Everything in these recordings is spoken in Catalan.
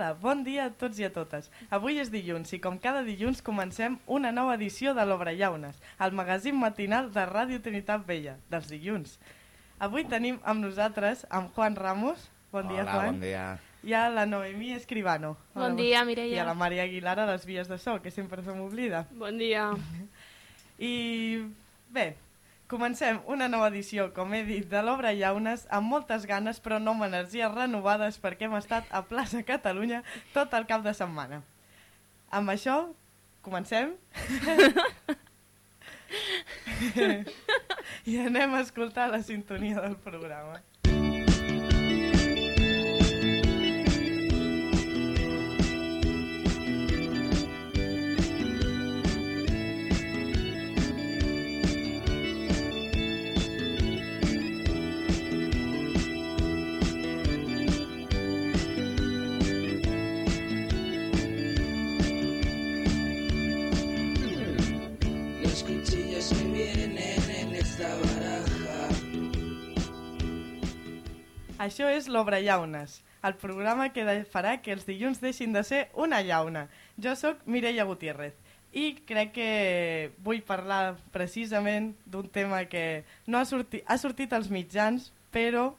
Hola, bon dia a tots i a totes. Avui és dilluns i com cada dilluns comencem una nova edició de l'Obra Llaunes, el magazín matinal de Ràdio Trinitat Vella, dels dilluns. Avui tenim amb nosaltres amb Juan Ramos. Bon dia, Hola, Juan. bon dia. I a la Noemí Escribano. Bon dia, I a Mireia. la Maria Aguilar a les vies de so, que sempre se m'oblida. Bon dia. I bé, comencem una nova edició, com he dit, de l'Obra Llaunes, amb moltes ganes, però no amb energies renovades, perquè hem estat a Plaça Catalunya tot el cap de setmana. Amb això, comencem. I anem a escoltar la sintonia del programa. Això és l'Obra Llaunes, el programa que farà que els dilluns deixin de ser una llauna. Jo sóc Mireia Gutiérrez i crec que vull parlar precisament d'un tema que no ha, sortit, ha sortit als mitjans, però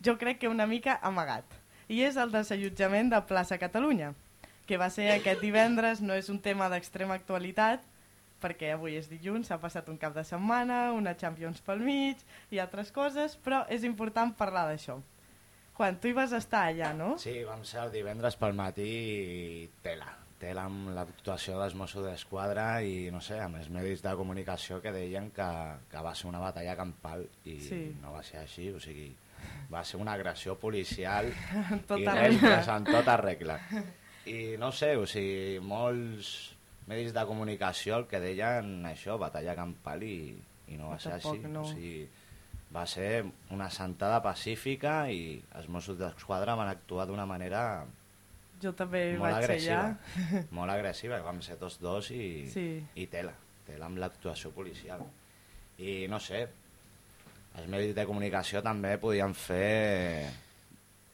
jo crec que una mica amagat. I és el desallotjament de Plaça Catalunya, que va ser aquest divendres, no és un tema d'extrema actualitat, perquè avui és dilluns, s'ha passat un cap de setmana, una Champions pel mig i altres coses, però és important parlar d'això. Juan, tu hi vas estar allà, no? Sí, vam ser el divendres pel matí i tela. Tela amb l'actuació dels Mossos d'Esquadra i, no sé, amb els medis de comunicació que deien que, que va ser una batalla campal i Sí. no va ser així, o sigui, va ser una agressió policial Tot i arreu. res, en tota regla. I no sé, o sigui, molts medis de comunicació el que deien això, batalla campal i, i no va ser Tampoc així. no. O sigui, va ser una sentada pacífica i els Mossos d'Esquadra van actuar d'una manera Jo també molt vaig agressiva. allà. molt agressiva, vam ser tots dos i, Sí. i tela, tela amb l'actuació policial. I no sé, els medis de comunicació també podien fer...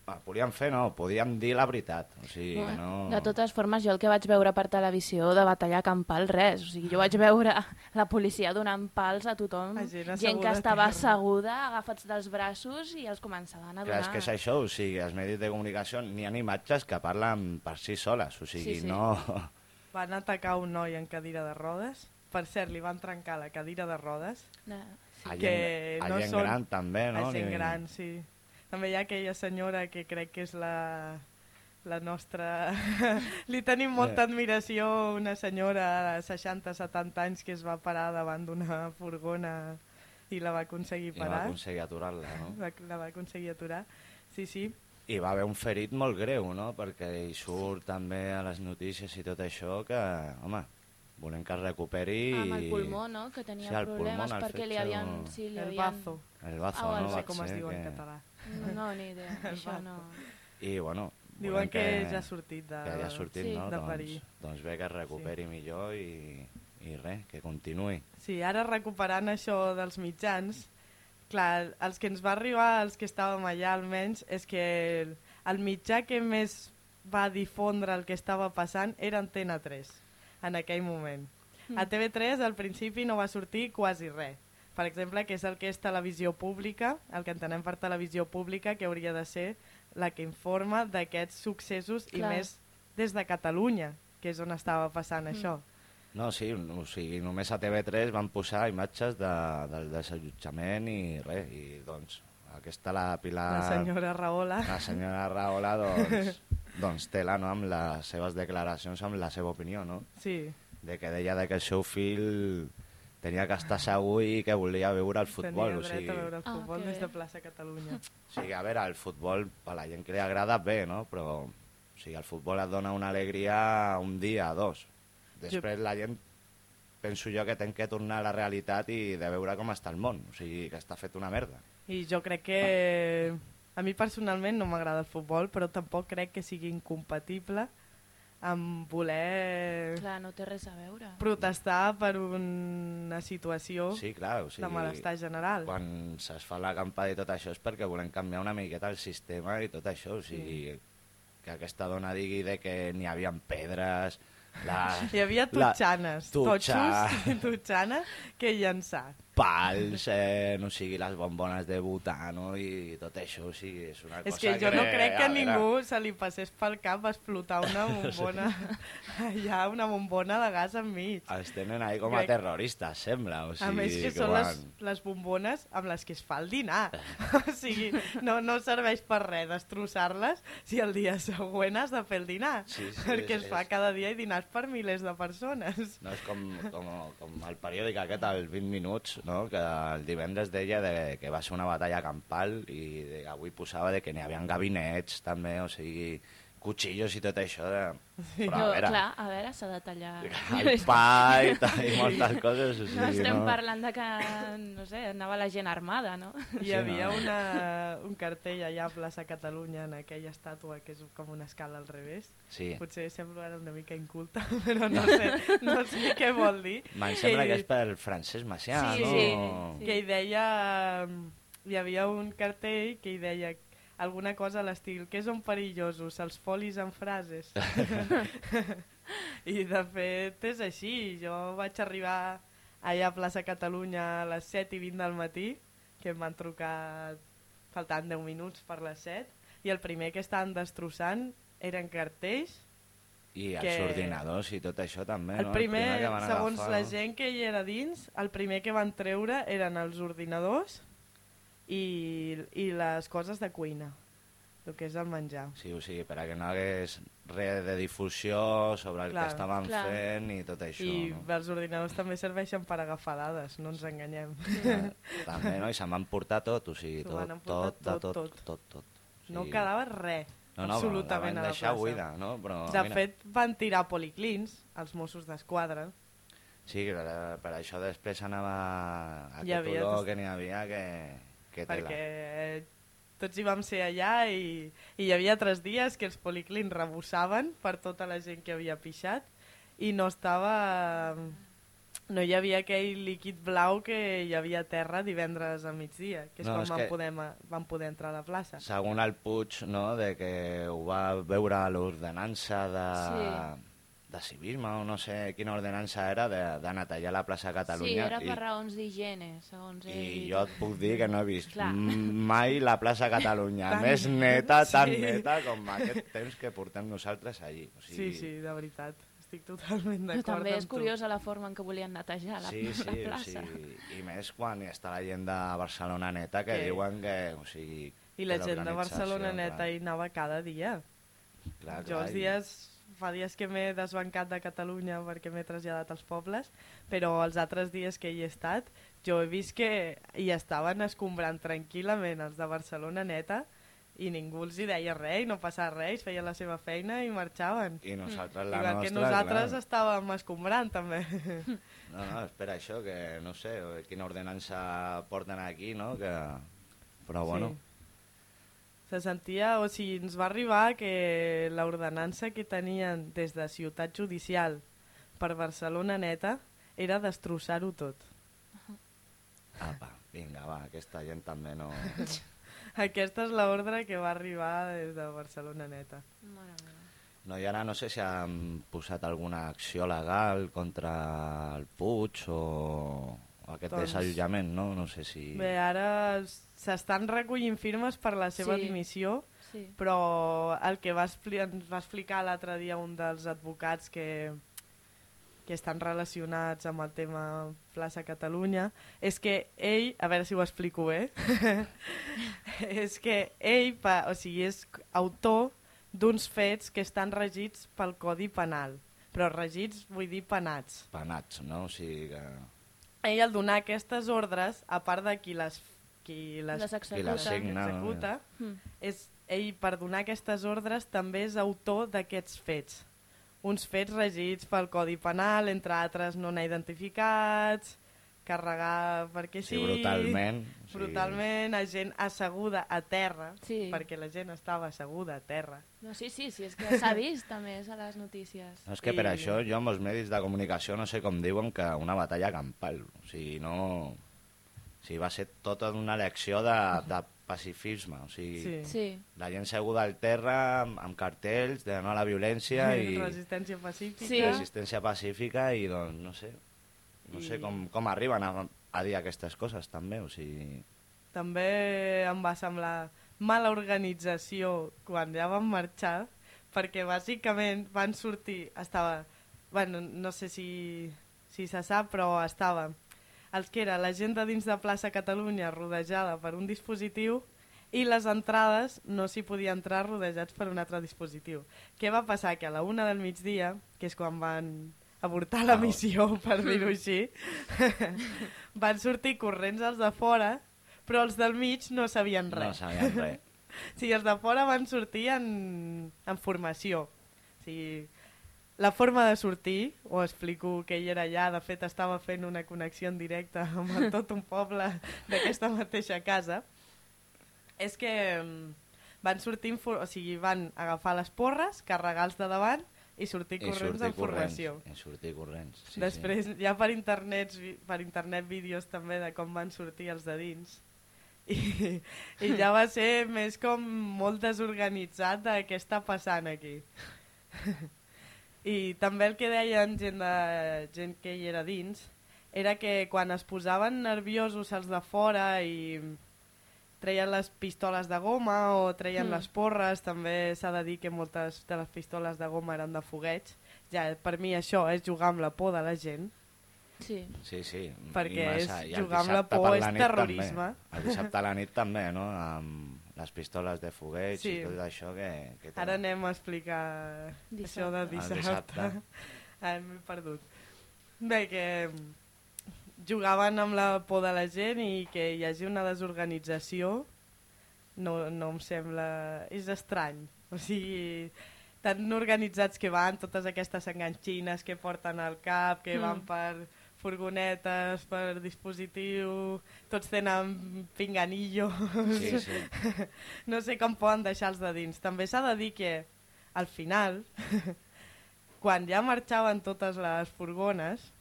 Ah, podien fer, no, podien dir la veritat. O sigui, no... De totes formes, jo el que vaig veure per televisió de batalla campal, res. O sigui, jo vaig veure la policia donant pals a tothom, A gent gent, que a estava asseguda, agafats dels braços i els començaven a Clar, donar... és que és això, o sigui, els medis de comunicació n'hi ha imatges que parlen per si soles, o sigui, Sí, sí. no... Van atacar un noi en cadira de rodes. Per cert, li van trencar la cadira de rodes. No, A que gent, a no gent són- gran també, no? A gent gran, sí. També hi ha aquella senyora que crec que és la, la nostra... Li tenim molta admiració, una senyora de 60-70 anys que es va parar davant d'una furgona i la va aconseguir I no va parar. aconseguir aturar-la, no? La, la va aconseguir aturar. Sí, sí. I va haver un ferit molt greu, no? Perquè hi surt també a les notícies i tot això que, home, volem que es recuperi... Amb el pulmó, no?, que tenia Sí, el problemes pulmó, el perquè li havien... Sí, li El havien... bazo. El bazo, Ah, no? No sé Va com es diu en que- català. No, no, ni idea. Això no... I, bueno... Diuen volem que, ja ha sortit de... Que ja ha sortit, Sí. no? de doncs, parir. doncs bé, que es recuperi millor i, i res, que continuï. Sí, ara recuperant això dels mitjans, clar, els que ens va arribar, els que estàvem allà almenys, és que el, el mitjà que més va difondre el que estava passant era Antena 3, en aquell moment. A TV3 al principi no va sortir quasi res. Per exemple, que és el que és televisió pública, el que entenem per televisió pública, que hauria de ser la que informa d'aquests successos i Clar. més des de Catalunya, que és on estava passant això. No, sí, o sigui, només a TV3 van posar imatges de, del desallotjament i res, i doncs aquesta la Pilar... La senyora Rahola. La senyora Rahola, doncs, doncs tela, no?, amb les seves declaracions, amb la seva opinió, no? Sí, De que deia de que el seu fill tenia que estar segur i que volia veure el futbol. Tenia o dret sigui, a veure el Ah, futbol que des de plaça Catalunya. o sigui, a veure, el futbol, a la gent que li agrada, bé, no? Però o sigui, el futbol et dona una alegria un dia, dos. Després la gent, penso jo que ten que tornar a la realitat i de veure com està el món. O sigui, que està fet una merda. I jo crec que... A mi personalment no m'agrada el futbol, però tampoc crec que sigui incompatible amb voler Clar, no té res a veure. protestar per una situació Sí, clar, o sigui... de malestar general. quan se'ls fa la campada i tot això és perquè volem canviar una miqueta el sistema i tot això, o sigui, que aquesta dona digui de que n'hi havia pedres, la, Hi havia la- tutxanes, tutxa. totxos i que llançar. Pals, eh, no sigui les bombones de butano i tot això, o sigui, és una cosa És que jo no crec que a ningú se li passés pel cap explotar una bombona, allà una bombona de gas enmig. Els tenen ahí com a Crec- terroristes, sembla. O sigui, A més que que són les, van- les bombones amb les que es fa el dinar. o sigui, no, no serveix per res destrossar-les si el dia següent has de fer el dinar. Sí, sí, perquè és- es fa és- cada dia i dinars per milers de persones. No és com, com, com el periòdic aquest, el 20 minuts, no? que el divendres deia de, que va ser una batalla campal i de, avui posava de que n'hi havia gabinets també, o sigui, cuchillos i tot això. De... Però, a veure, clar, a veure, s'ha de tallar... el pa i, tal, i moltes coses. O sigui, No estem no? parlant de que, no sé, anava la gent armada, no? Hi Sí, havia no? una, un cartell allà a plaça Catalunya en aquella estàtua que és com una escala al revés. Sí. Potser semblo ara una mica inculta, però no sé, no sé què vol dir. Me'n sembla que és pel francès Macià, Sí, no? sí, que hi deia... Hi havia un cartell que hi deia alguna cosa a l'estil que són perillosos, els folis en frases. I de fet és així. Jo vaig arribar allà a plaça Catalunya a les 7 i 20 del matí, que em van trucar faltant 10 minuts per les 7, i el primer que estaven destrossant eren cartells I els que- ordinadors i tot això també, el no? primer, que van segons agafar, la gent que hi era dins, el primer que van treure eren els ordinadors i, i les coses de cuina, el que és el menjar. Sí, o sigui, per a que no hagués res de difusió sobre el Clar, que estaven clar. fent i tot això, I no? els ordinadors també serveixen per agafar dades, no ens enganyem. Ja, també, no? I se'n van portar tot, o sigui, tot, tot, tot, tot, tot. tot, tot. O No quedava res, no, no, absolutament la a van la deixar plaça. buida, no? Però, De mira, fet, van tirar policlins, els Mossos d'Esquadra, Sí, per per això després anava a Hi aquest havia olor tot- que n'hi havia que, que tela. perquè tots hi vam ser allà i, i hi havia tres dies que els policlins rebossaven per tota la gent que havia pixat i no estava... No hi havia aquell líquid blau que hi havia a terra divendres al migdia, que és No, quan és van, que- poder, van poder entrar a la plaça. Segons el Puig, no?, de que ho va veure a l'ordenança de, de civisme, o no sé quina ordenança era, de, de netejar la plaça Sí, Catalunya. era per i, raons d'higiene, segons ell. I jo et puc dir que no he vist Clar. mai la plaça Catalunya Tan- més neta, tan Sí. neta com aquest temps que portem nosaltres allí. O Sí, sigui, sí, de veritat. Estic totalment d'acord també és curiosa la forma en què volien netejar la, Sí, la sí, plaça. sí, i més quan hi està la gent de Barcelona neta que Que- diuen que, o sigui... I la gent de Barcelona neta clar, hi anava cada dia. clar, Jo clar, els i- dies, fa dies que m'he desbancat de Catalunya perquè m'he traslladat als pobles, però els altres dies que hi he estat, jo he vist que hi estaven escombrant tranquil·lament els de Barcelona neta i ningú els hi deia res i no passava res, feien la seva feina i marxaven. I nosaltres la Igual nostra, que nosaltres clar. estàvem escombrant també. No, no, espera això, que no sé quina ordenança porten aquí, no? Que... Però bueno, Sí. Se sentia, o sigui, ens va arribar que l'ordenança que tenien des de Ciutat Judicial per Barcelona neta era destrossar-ho tot. apa, vinga, va, aquesta gent també no... Aquesta és l'ordre que va arribar des de Barcelona neta. Mare meva. No, i ara no sé si han posat alguna acció legal contra el Puig o, o aquest Doncs- desallotjament, no? No sé si... Bé, ara s'estan recollint firmes per la seva Sí. dimissió, Sí. però el que va expli ens va explicar l'altre dia un dels advocats que, que estan relacionats amb el tema Plaça Catalunya és que ell, a veure si ho explico bé, és que ell pa, o sigui, és autor d'uns fets que estan regits pel Codi Penal, però regits vull dir penats. Penats, no? O sigui que... Ell al donar aquestes ordres, a part de qui les, qui les, Les Qui la executa. signa, executa, Mm. és, ell per donar aquestes ordres també és autor d'aquests fets. Uns fets regits pel Codi Penal, entre altres no n'ha identificats, carregar perquè Sí, sí, brutalment. brutalment, a gent asseguda a terra, Sí. perquè la gent estava asseguda a terra. No, sí, sí, sí, és que s'ha vist més a les notícies. No, és que per I- això jo amb els medis de comunicació no sé com diuen que una batalla campal. O sigui, no... O sigui, va ser tota una elecció de, de pacifisme, o sigui, Sí. Sí. la gent seguda al terra amb, amb cartells de no a la violència i Resistència pacífica. Sí. resistència pacífica i doncs no sé, no sé com, com arriben a, a dir aquestes coses també, o sigui... També em va semblar mala organització quan ja vam marxar, perquè bàsicament van sortir, estava, bueno, no sé si, si se sap, però estava els que era la gent de dins de plaça Catalunya rodejada per un dispositiu i les entrades no s'hi podia entrar rodejats per un altre dispositiu. Què va passar? Que a la una del migdia, que és quan van avortar la missió, per dir-ho així, van sortir corrents els de fora, però els del mig no sabien No res. sabien res. O sigui, els de fora van sortir en, en formació. O sigui, la forma de sortir, ho explico que ell era allà, de fet estava fent una connexió en directe amb tot un poble d'aquesta mateixa casa, és que mm, van sortir, o sigui, van agafar les porres, carregar els de davant i sortir I corrents sortir en formació. corrents. I sortir corrents. Sí, Després hi ha per internet, per internet vídeos també de com van sortir els de dins. I, I ja va ser més com molt desorganitzat de què està passant aquí. I també el que deien gent, de, gent que hi era dins era que quan es posaven nerviosos els de fora i treien les pistoles de goma o treien Mm. les porres, també s'ha de dir que moltes de les pistoles de goma eren de fogueig. Ja, per mi això és jugar amb la por de la gent, Sí. Sí, sí. perquè I és massa. El jugar amb la por és terrorisme. També. El dissabte a la nit també, no? Amb les pistoles de fogueig Sí. i tot això que... que. Ara anem a explicar Dissabte. això de El dissabte. dissabte. Ah, M'he perdut. Bé, que jugaven amb la por de la gent i que hi hagi una desorganització no, no em sembla... És estrany. O sigui, tan organitzats que van, totes aquestes enganxines que porten al cap, que Mm. van per furgonetes, per dispositiu, tots tenen pinganillo. Sí, sí. no sé com poden deixar els de dins. També s'ha de dir que al final, quan ja marxaven totes les furgones,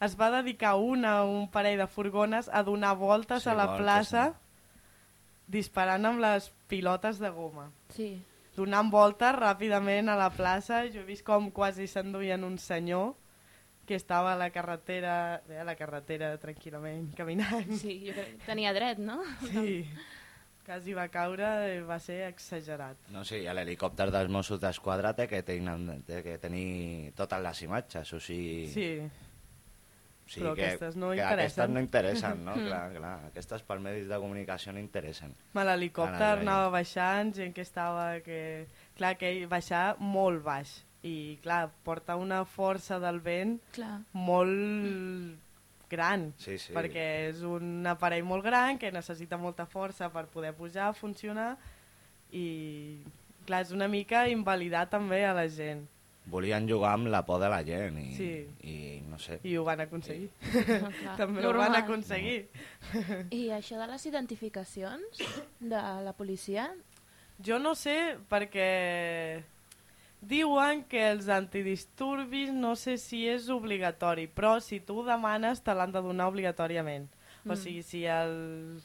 es va dedicar una o un parell de furgones a donar voltes Sí, a la voltes, plaça no? disparant amb les pilotes de goma. Sí. Donant voltes ràpidament a la plaça, jo he vist com quasi s'enduien un senyor que estava a la carretera, bé, a la carretera tranquil·lament, caminant. Sí, jo crec que tenia dret, no? Sí, quasi va caure i va ser exagerat. No, sí, a l'helicòpter dels Mossos d'Esquadra té que, tenen, té que tenir totes les imatges, o sigui... Sí, o sigui però que, aquestes no que interessen. aquestes no interessen, no? clar, clar, aquestes per medis de comunicació no interessen. Ma Ara, l'helicòpter ja. anava baixant, gent que estava... Que... Clar, que ell baixava molt baix i clar, porta una força del vent Clar. molt gran, Sí, sí. perquè és un aparell molt gran que necessita molta força per poder pujar, funcionar i clar, és una mica invalidar també a la gent Volien jugar amb la por de la gent i, Sí. i no sé. i ho van aconseguir. No, clar. també ho van Normal. aconseguir. I això de les identificacions de la policia? Jo no sé perquè diuen que els antidisturbis no sé si és obligatori, però si tu ho demanes te l'han de donar obligatòriament. Mm. O Mm. sigui, si, el,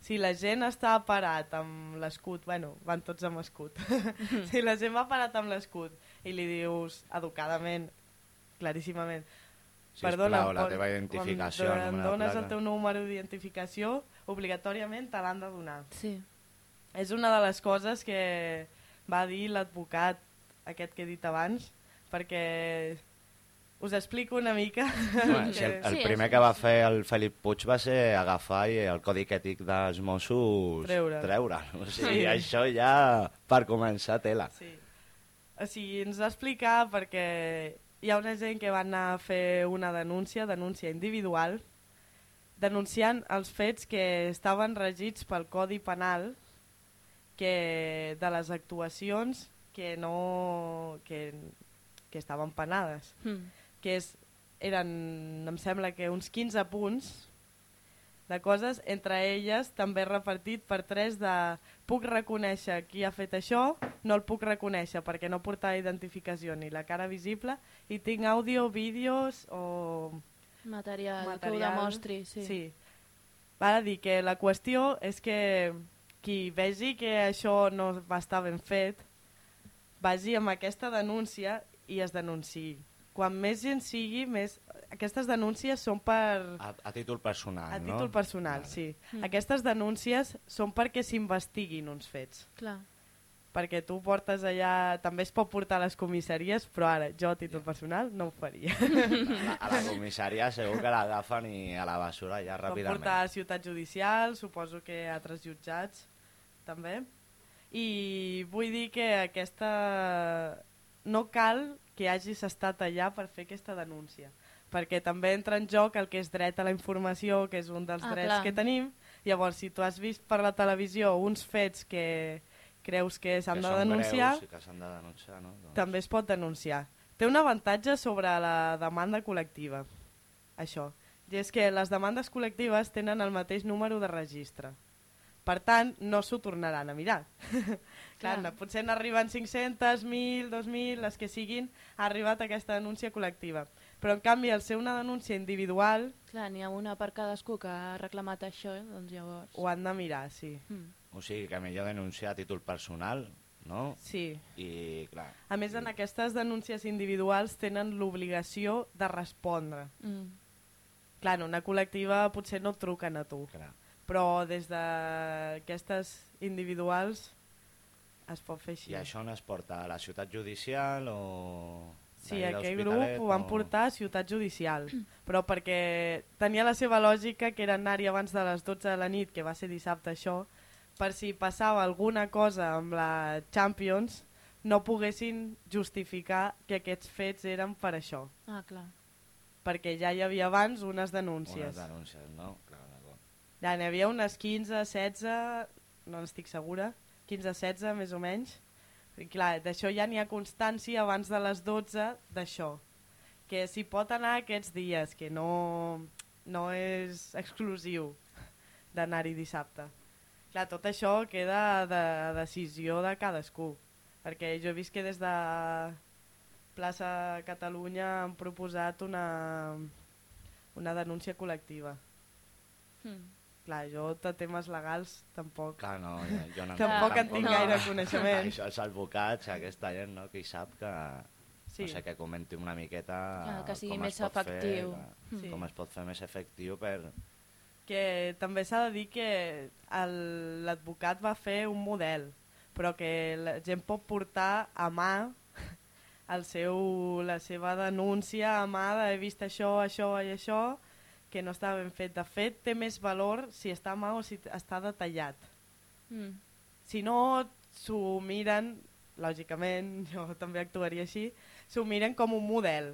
si la gent està parat amb l'escut, bueno, van tots amb escut, si la gent va parat amb l'escut i li dius educadament, claríssimament, Sisplau, la pot- teva identificació, quan de dones el teu número d'identificació, obligatòriament te l'han de donar. Sí. És una de les coses que va dir l'advocat aquest que he dit abans, perquè us explico una mica. Bueno, si el, el Sí, primer que va fer el Felip Puig va ser agafar i el codi ètic dels Mossos Treure'l. treure'l. O sigui, Sí. això ja per començar tela. Sí. O sigui, ens va explicar perquè hi ha una gent que va anar a fer una denúncia, denúncia individual, denunciant els fets que estaven regits pel Codi Penal que de les actuacions que no que, que estaven penades Mm. que és, eren, em sembla que uns 15 punts de coses, entre elles també repartit per tres de puc reconèixer qui ha fet això, no el puc reconèixer perquè no portava identificació ni la cara visible i tinc àudio, vídeos o Material, que ho material. demostri, sí. sí. Va dir que la qüestió és que qui vegi que això no va estar ben fet, vagi amb aquesta denúncia i es denunciï. Quan més gent sigui, més... Aquestes denúncies són per... A, a títol personal, A no? títol personal, Vale. sí. Mm. Aquestes denúncies són perquè s'investiguin uns fets. Clar. Perquè tu portes allà... També es pot portar a les comissaries, però ara, jo a títol personal, no ho faria. A, a la comissaria segur que l'agafen i a la basura ja Pot ràpidament. portar a ciutat judicial, suposo que a altres jutjats, també. I vull dir que aquesta... No cal que hagis estat allà per fer aquesta denúncia, perquè també entra en joc el que és dret a la informació, que és un dels Ah, drets clar. que tenim. Llavors, si tu has vist per la televisió uns fets que creus que s'han de denunciar, Greus que de denunciar, no? Doncs... també es pot denunciar. Té un avantatge sobre la demanda col·lectiva, això. I és que les demandes col·lectives tenen el mateix número de registre. Per tant, no s'ho tornaran a mirar. Clar, Clar. potser n'arriben 500, 1.000, 2.000, les que siguin, ha arribat aquesta denúncia col·lectiva. Però, en canvi, al ser una denúncia individual, Clar, n'hi ha una per cadascú que ha reclamat això, eh? doncs llavors... ho han de mirar, sí. Mm. O sigui, que millor denunciar a títol personal, no? Sí. I, clar... A més, en aquestes denúncies individuals tenen l'obligació de respondre. Mm. Clar, en una col·lectiva potser no et truquen a tu, clar. però des d'aquestes individuals es pot fer així. I això on es porta? A la ciutat judicial o... Sí, aquell grup ho van portar a Ciutat Judicial, però perquè tenia la seva lògica, que era anar-hi abans de les 12 de la nit, que va ser dissabte això, per si passava alguna cosa amb la Champions, no poguessin justificar que aquests fets eren per això, Ah, clar. perquè ja hi havia abans unes denúncies. Unes denúncies, no? Clar, d'acord. Ja n'hi havia unes 15, 16, no n'estic segura, 15, 16 més o menys. I clar, d'això ja n'hi ha constància abans de les 12 d'això. Que s'hi pot anar aquests dies, que no, no és exclusiu d'anar-hi dissabte. Clar, tot això queda de decisió de cadascú. Perquè jo he vist que des de Plaça Catalunya han proposat una, una denúncia col·lectiva. Mm. Clar, jo de temes legals tampoc. Clar, no, jo, jo no Tampoc en tinc no. gaire coneixement. Això els advocats, aquesta gent, no?, que hi sap que... Sí. No sé, que comenti una miqueta Clar, que sigui com més es pot efectiu. Fer, sí. com es pot fer més efectiu per... Que també s'ha de dir que l'advocat va fer un model, però que la gent pot portar a mà el seu, la seva denúncia a mà de he vist això, això i això, que no està ben fet. De fet, té més valor si està a mà o si està detallat. Mm. Si no s'ho miren, lògicament, jo també actuaria així, s'ho miren com un model.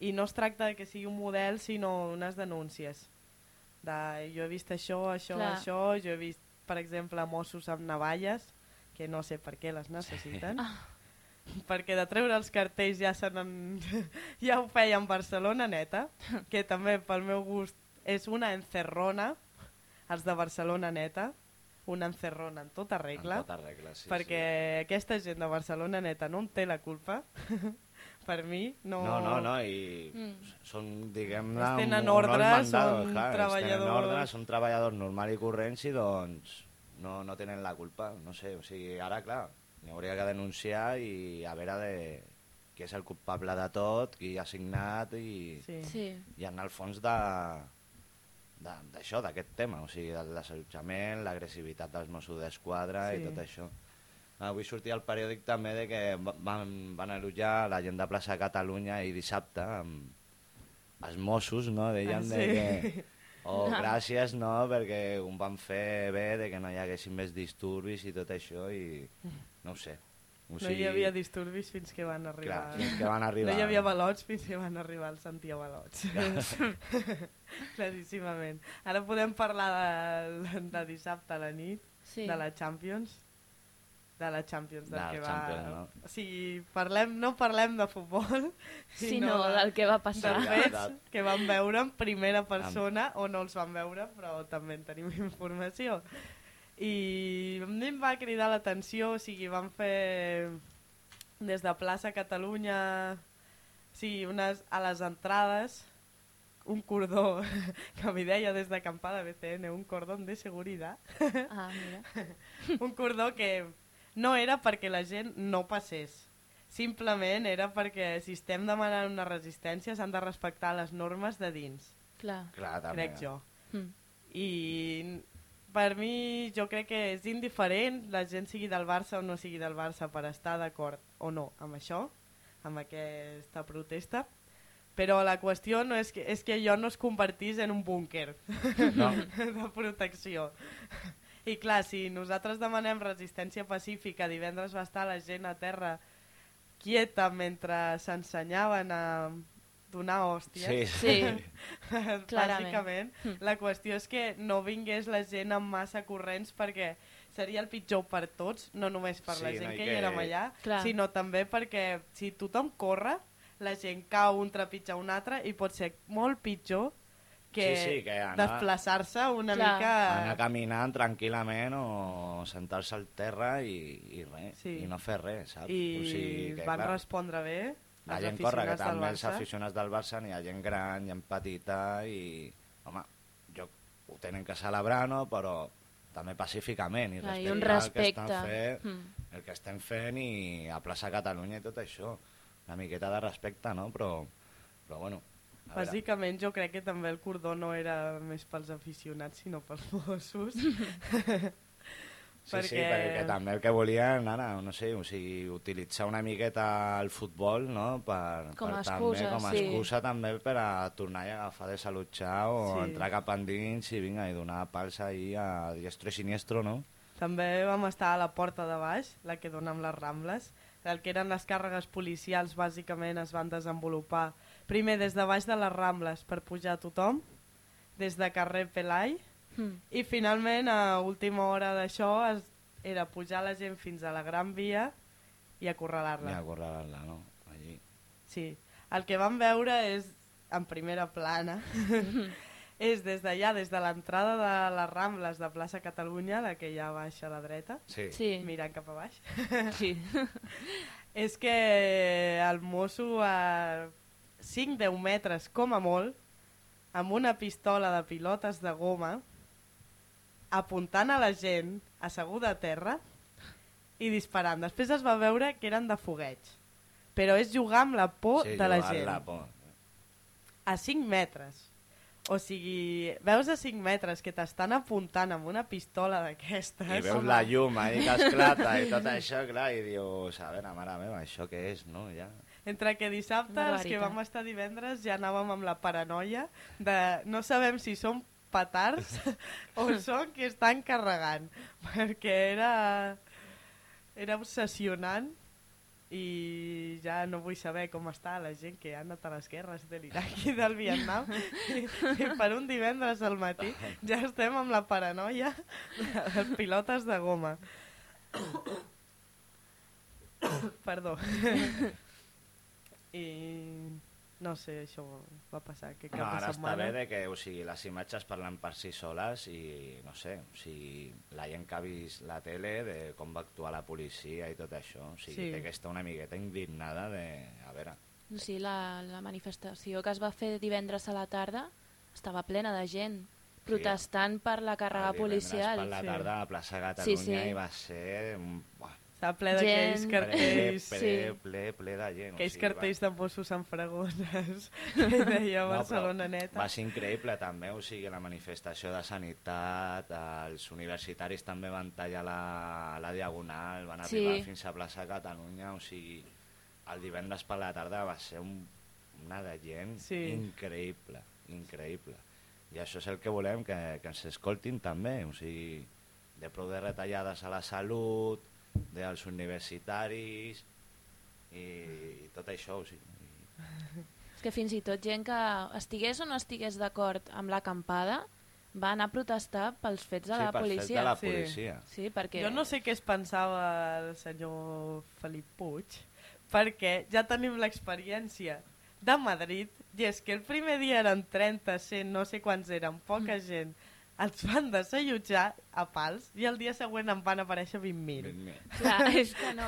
I no es tracta de que sigui un model, sinó unes denúncies. De, jo he vist això, això, Clar. això, jo he vist, per exemple, Mossos amb navalles, que no sé per què les necessiten, perquè de treure els cartells ja, se ja ho feien Barcelona neta, que també pel meu gust és una encerrona, els de Barcelona neta, una encerrona en tota regla, En tota regla, sí. perquè aquesta gent de Barcelona neta no en té la culpa, per mi no... No, no, no, i Mm. són, diguem-ne, tenen un- unos mandados, són clar, treballadors. Tenen ordres, són treballadors normals i corrents i doncs no, no tenen la culpa, no sé, o sigui, ara, clar, n'hi hauria que denunciar i a veure de qui és el culpable de tot, qui ha signat i, Sí. Sí. i anar al fons de de- d'això, d'aquest tema, o sigui, del desallotjament, l'agressivitat dels Mossos d'Esquadra Sí. i tot això. Avui sortia al periòdic també de que va- van, van elogiar la gent de plaça Catalunya i dissabte amb els Mossos, no? Deien Ah, de sí. que... Oh, gràcies, no?, perquè ho van fer bé, de que no hi haguessin més disturbis i tot això, i no ho sé. O No hi havia disturbis fins que van arribar. Clar, fins que van arribar. No hi havia balots fins que van arribar els antiavalots. Claríssimament. Ara podem parlar de, de dissabte a la nit, Sí. de la Champions. De la Champions, del De la que Champions, va... no? O sigui, parlem, no parlem de futbol, sinó del que va passar. Ja, fets que van veure en primera persona o no els van veure, però també en tenim informació. I a mi em va cridar l'atenció, o sigui, van fer des de plaça Catalunya, sí, unes, a les entrades, un cordó que m'hi deia des d'acampada BCN, un cordó de seguretat, Ah, mira. un cordó que no era perquè la gent no passés, simplement era perquè si estem demanant una resistència s'han de respectar les normes de dins, Clar. Clar, també. crec jo. Mm. I per mi jo crec que és indiferent la gent sigui del Barça o no sigui del Barça per estar d'acord o no amb això, amb aquesta protesta, però la qüestió no és que, és que jo no es convertís en un búnquer No. de protecció. I clar, si nosaltres demanem resistència pacífica, divendres va estar la gent a terra quieta mentre s'ensenyaven a donar hòsties. Sí, Sí. Bàsicament, la qüestió és que no vingués la gent amb massa corrents perquè seria el pitjor per tots, no només per la Sí, gent no, que, que- hi érem allà, Clar. sinó també perquè si tothom corre, la gent cau un trepitja un altre i pot ser molt pitjor que, Sí, sí, que anar- desplaçar-se una Clar. mica... Anar caminant tranquil·lament o sentar-se al terra i, i res, Sí. i no fer res, saps? I o sigui, que, van clar, respondre bé La els gent corre, que també els aficionats del Barça n'hi ha gent gran, gent petita i, home, jo ho tenen que celebrar, no?, però també pacíficament i Clar, i un el que respecte. estan fent, Mm. el que estem fent i a plaça Catalunya i tot això. Una miqueta de respecte, no?, però, però bueno. Bàsicament jo crec que també el cordó no era més pels aficionats sinó pels Mossos. Sí, sí, perquè- perquè també el que volien, ara, no sé, o sigui, utilitzar una miqueta el futbol, no?, per, Com per excusa, també, com a sí. excusa també per a tornar i agafar de salutjar o Sí. entrar cap endins i vinga, i donar pals ahir a diestro i siniestro, no? També vam estar a la porta de baix, la que dona amb les Rambles. El que eren les càrregues policials bàsicament es van desenvolupar primer des de baix de les Rambles per pujar a tothom, des de carrer Pelai, Mm. i finalment a última hora d'això era pujar la gent fins a la Gran Via i I acorralar-la. acorralar-la, no? Allí. Sí. El que vam veure és, en primera plana, és des d'allà, des de l'entrada de les Rambles de plaça Catalunya, la que hi ha baix a la dreta, Sí. Sí. mirant cap a baix, sí. és que el mosso a 5-10 metres, com a molt, amb una pistola de pilotes de goma, apuntant a la gent asseguda a terra i disparant. Després es va veure que eren de fogueig. Però és jugar amb la por sí, de la gent. La por. A 5 metres. O sigui, veus a 5 metres que t'estan apuntant amb una pistola d'aquestes... I veus la llum ahí que esclata i tot això, clar, i dius, a veure, mare meva, això què és, no? Ja. Entre que dissabte, els que vam estar divendres, ja anàvem amb la paranoia de no sabem si són petards o són que estan carregant, perquè era, era obsessionant i ja no vull saber com està la gent que ha anat a les guerres de l'Iraq i del Vietnam i, i per un divendres al matí ja estem amb la paranoia de les pilotes de goma. Perdó. I no sé, això va passar que cap No, ara de està setmana... bé de que o sigui, les imatges parlen per si soles i no sé, o sigui, la gent que ha vist la tele de com va actuar la policia i tot això, o sigui, Sí. sí. té que estar una miqueta indignada de... A veure, Sí, la, la manifestació que es va fer divendres a la tarda estava plena de gent protestant per la càrrega policial. per la sí. tarda a la plaça Catalunya Sí, sí. i va ser... un- Buah, Està ple d'aquells ple, cartells, ple, sí. ple, ple de gent. aquells o sigui, cartells de Mossos en fregones que deia No, Barcelona però neta. Va ser increïble també, o sigui, la manifestació de sanitat, els universitaris també van tallar la, la diagonal, van Sí. arribar fins a plaça Catalunya, o sigui, el divendres per la tarda va ser un, una de gent Sí. increïble, increïble. I això és el que volem, que, que ens escoltin també, o sigui, de prou de retallades a la salut, dels universitaris i, i tot això, o sigui, És que fins i tot gent que estigués o no estigués d'acord amb l'acampada va anar a protestar pels fets de sí, la policia. de la Sí. policia. Sí, perquè... Jo no sé què es pensava el senyor Felip Puig, perquè ja tenim l'experiència de Madrid, i és que el primer dia eren 30, 100, no sé quants eren, poca Mm. gent, els van desallotjar a pals i el dia següent em van aparèixer 20.000. Clar, és que no,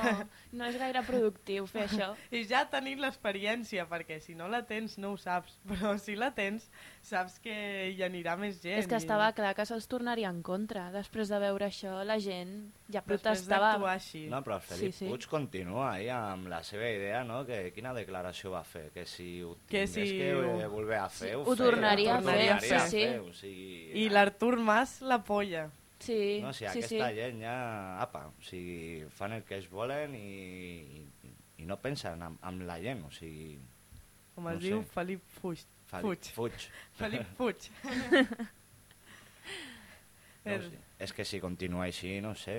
no és gaire productiu fer això. I ja tenint l'experiència, perquè si no la tens no ho saps, però si la tens saps que hi anirà més gent. És que i estava clar que se'ls tornaria en contra. Després de veure això, la gent ja Després protestava. d'actuar així. No, però el Felip Sí, sí. Puig continua ahí amb la seva idea, no? Que quina declaració va fer? Que si ho Que si que ho- eh, volver a fer, ho, Ho feia, tornaria a fer, tornaria sí, a sí. fer, O sigui, I l'Artur Mas la polla. Sí, no, o sigui, sí, sí. aquesta gent ja, apa, o sigui, fan el que es volen i, i, i no pensen en, en la gent, o sigui, Com es No diu, sé. Felip Fuig. fa- Fuig. fuig. Felip Puig. No. És que si continua així, no sé,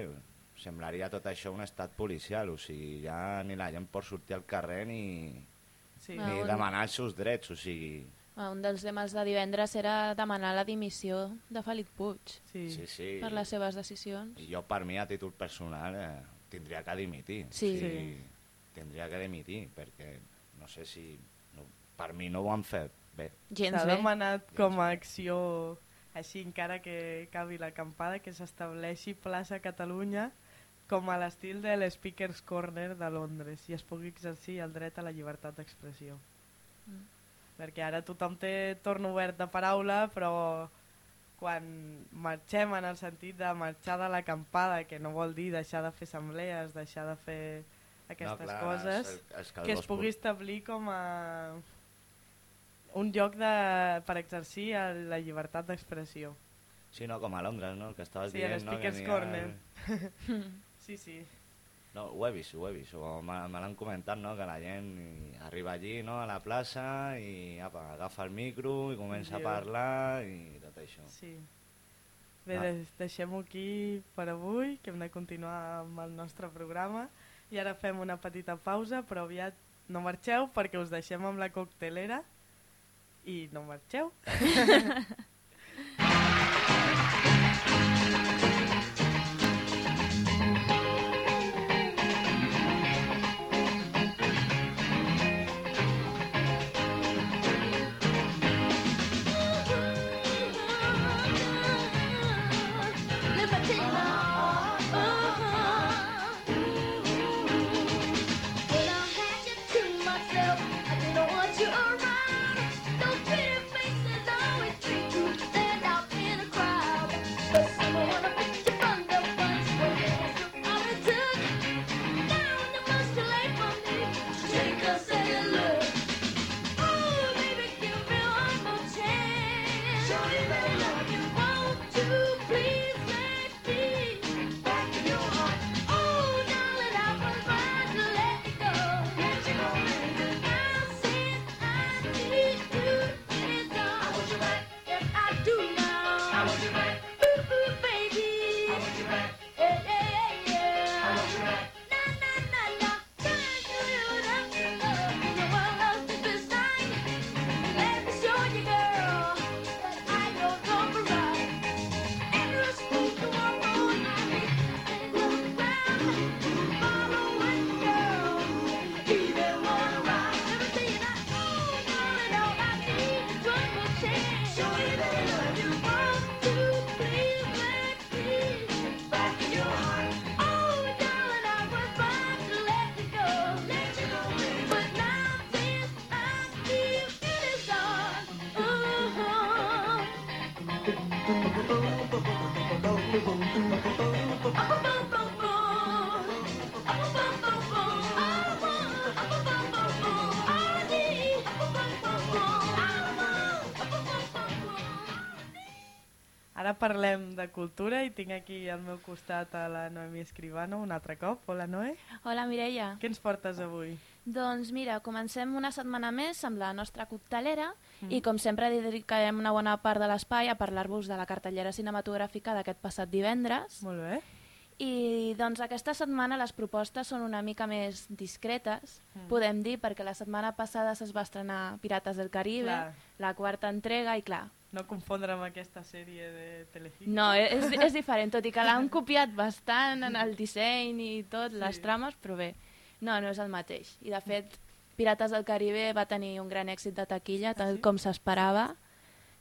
semblaria tot això un estat policial, o sigui, ja ni la gent pot sortir al carrer ni, Sí. Ni demanar els seus drets, o sigui... Ah, Un dels temes de divendres era demanar la dimissió de Felip Puig sí. Sí, sí. per les seves decisions. I jo, per mi, a títol personal, eh, tindria que dimitir. Sí. O sigui, Tindria que dimitir, perquè no sé si... No, per mi no ho han fet bé. Gens S'ha bé. demanat com a acció, així encara que acabi l'acampada, que s'estableixi plaça Catalunya com a l'estil de l'Speaker's Corner de Londres i es pugui exercir el dret a la llibertat d'expressió. Mm. Perquè ara tothom té torn obert de paraula, però quan marxem en el sentit de marxar de l'acampada, que no vol dir deixar de fer assemblees, deixar de fer aquestes clar, coses, és el- és que es pugui pu- establir com a un lloc de, per exercir la llibertat d'expressió. Sí, no, com a Londres, no? El que estaves Sí, a dient, no? Que l'Speaker's n'hi Corner. Sí, sí. No, ho he vist, ho he vist. o Me, me l'han comentat, no? Que la gent arriba allí, no? A la plaça i apa, agafa el micro i comença a Diu. parlar i tot això. sí. Bé, Ah. de deixem-ho aquí per avui, que hem de continuar amb el nostre programa. I ara fem una petita pausa, però aviat no marxeu perquè us deixem amb la coctelera i no marxeu. 本当。Parlem de cultura i tinc aquí al meu costat a la Noemi Escribano un altre cop. Hola, Noé. Hola, Mireia. Què ens portes avui? Doncs mira, comencem una setmana més amb la nostra coctelera i com sempre dedicarem una bona part de l'espai a parlar-vos de la cartellera cinematogràfica d'aquest passat divendres. Molt bé. I doncs aquesta setmana les propostes són una mica més discretes, Mm. podem dir, perquè la setmana passada es va estrenar Pirates del Caribe, Clar. la quarta entrega, i clar, No confondre amb aquesta sèrie de Telehit. no, és, és diferent, tot i que l'han copiat bastant en el disseny i tot, Sí. les trames, però bé, no, no és el mateix. I de fet, Pirates del Caribe va tenir un gran èxit de taquilla, tal sí? com s'esperava.